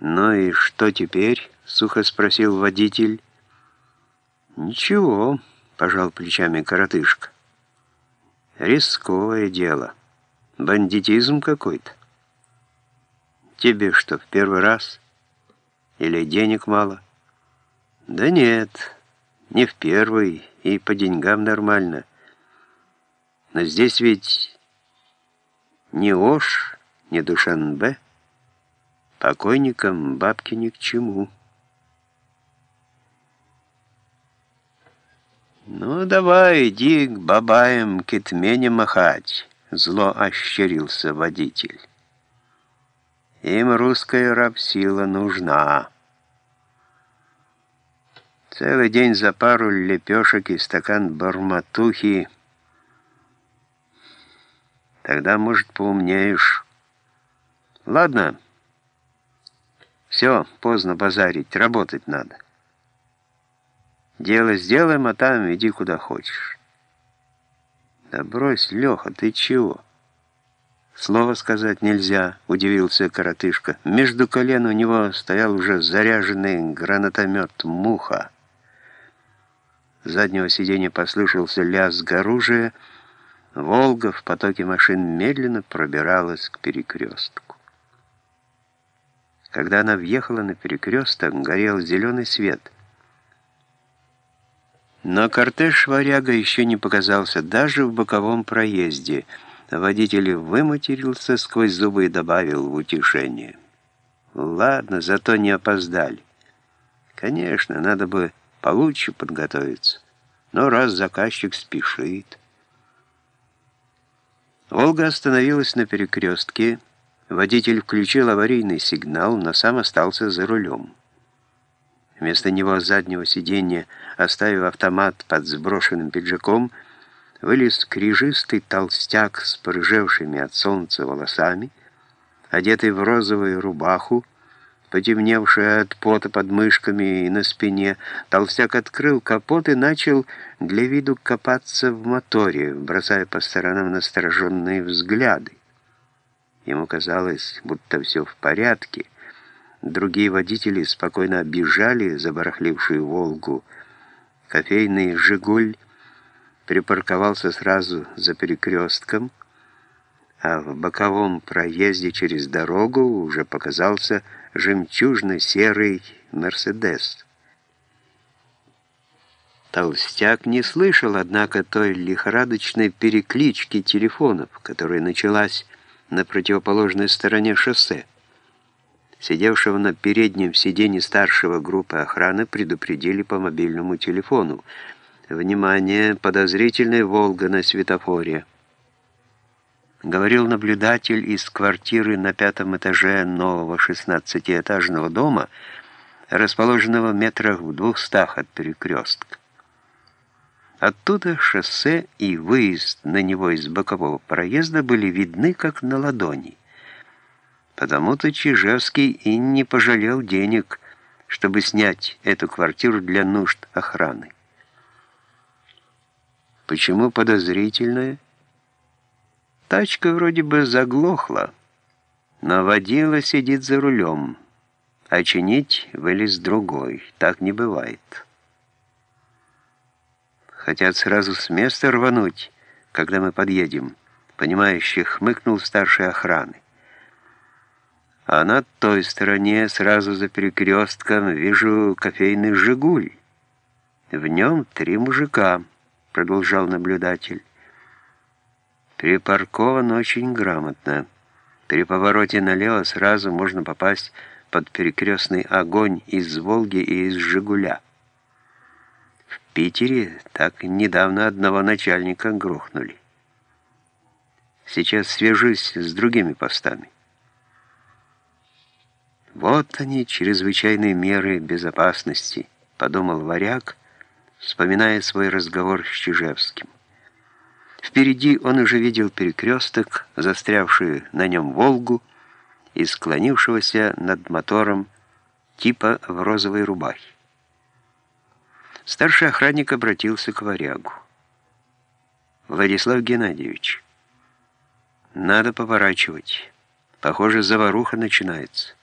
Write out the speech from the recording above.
«Ну и что теперь?» — сухо спросил водитель. «Ничего», — пожал плечами коротышка. «Рисковое дело. Бандитизм какой-то. Тебе что, в первый раз? Или денег мало?» «Да нет, не в первый, и по деньгам нормально. Но здесь ведь не Ош, не Душанбе». Покойникам бабки ни к чему. «Ну, давай, иди к бабаям китмене махать», — зло ощерился водитель. «Им русская рабсила нужна». Целый день за пару лепешек и стакан барматухи. Тогда, может, поумнеешь. Ладно, — все, поздно базарить, работать надо. Дело сделаем, а там иди куда хочешь. Да брось, Леха, ты чего? Слово сказать нельзя, удивился коротышка. Между колен у него стоял уже заряженный гранатомет «Муха». С заднего сиденья послышался лязг оружия. «Волга» в потоке машин медленно пробиралась к перекрестку. Когда она въехала на перекресток, горел зеленый свет. Но кортеж «Варяга» еще не показался даже в боковом проезде. Водитель выматерился сквозь зубы и добавил в утешение. «Ладно, зато не опоздали. Конечно, надо бы получше подготовиться. Но раз заказчик спешит...» Волга остановилась на перекрестке, Водитель включил аварийный сигнал, но сам остался за рулем. Вместо него с заднего сиденья, оставив автомат под сброшенным пиджаком, вылез крижистый толстяк с порыжевшими от солнца волосами, одетый в розовую рубаху, потемневшая от пота под мышками и на спине, толстяк открыл капот и начал для виду копаться в моторе, бросая по сторонам настороженные взгляды. Ему казалось, будто все в порядке. Другие водители спокойно обижали забарахлившую «Волгу». Кофейный «Жигуль» припарковался сразу за перекрестком, а в боковом проезде через дорогу уже показался жемчужно-серый «Мерседес». Толстяк не слышал, однако, той лихорадочной переклички телефонов, которая началась на противоположной стороне шоссе. Сидевшего на переднем сиденье старшего группы охраны предупредили по мобильному телефону. «Внимание! Подозрительная «Волга» на светофоре!» Говорил наблюдатель из квартиры на пятом этаже нового 16-этажного дома, расположенного в метрах в двухстах от перекрестка. Оттуда шоссе и выезд на него из бокового проезда были видны как на ладони. Потому-то Чижевский и не пожалел денег, чтобы снять эту квартиру для нужд охраны. Почему подозрительное? Тачка вроде бы заглохла, но водила сидит за рулем, а чинить вылез другой. Так не бывает. Хотят сразу с места рвануть, когда мы подъедем. Понимающий хмыкнул старшей охраны. А на той стороне, сразу за перекрестком, вижу кофейный «Жигуль». В нем три мужика, продолжал наблюдатель. Припаркован очень грамотно. При повороте налево сразу можно попасть под перекрестный огонь из «Волги» и из «Жигуля». Питере так недавно одного начальника грохнули. Сейчас свяжусь с другими постами. Вот они, чрезвычайные меры безопасности, подумал варяг, вспоминая свой разговор с Чижевским. Впереди он уже видел перекресток, застрявший на нем «Волгу» и склонившегося над мотором типа в розовой рубахе. Старший охранник обратился к варягу. «Владислав Геннадьевич, надо поворачивать. Похоже, заваруха начинается».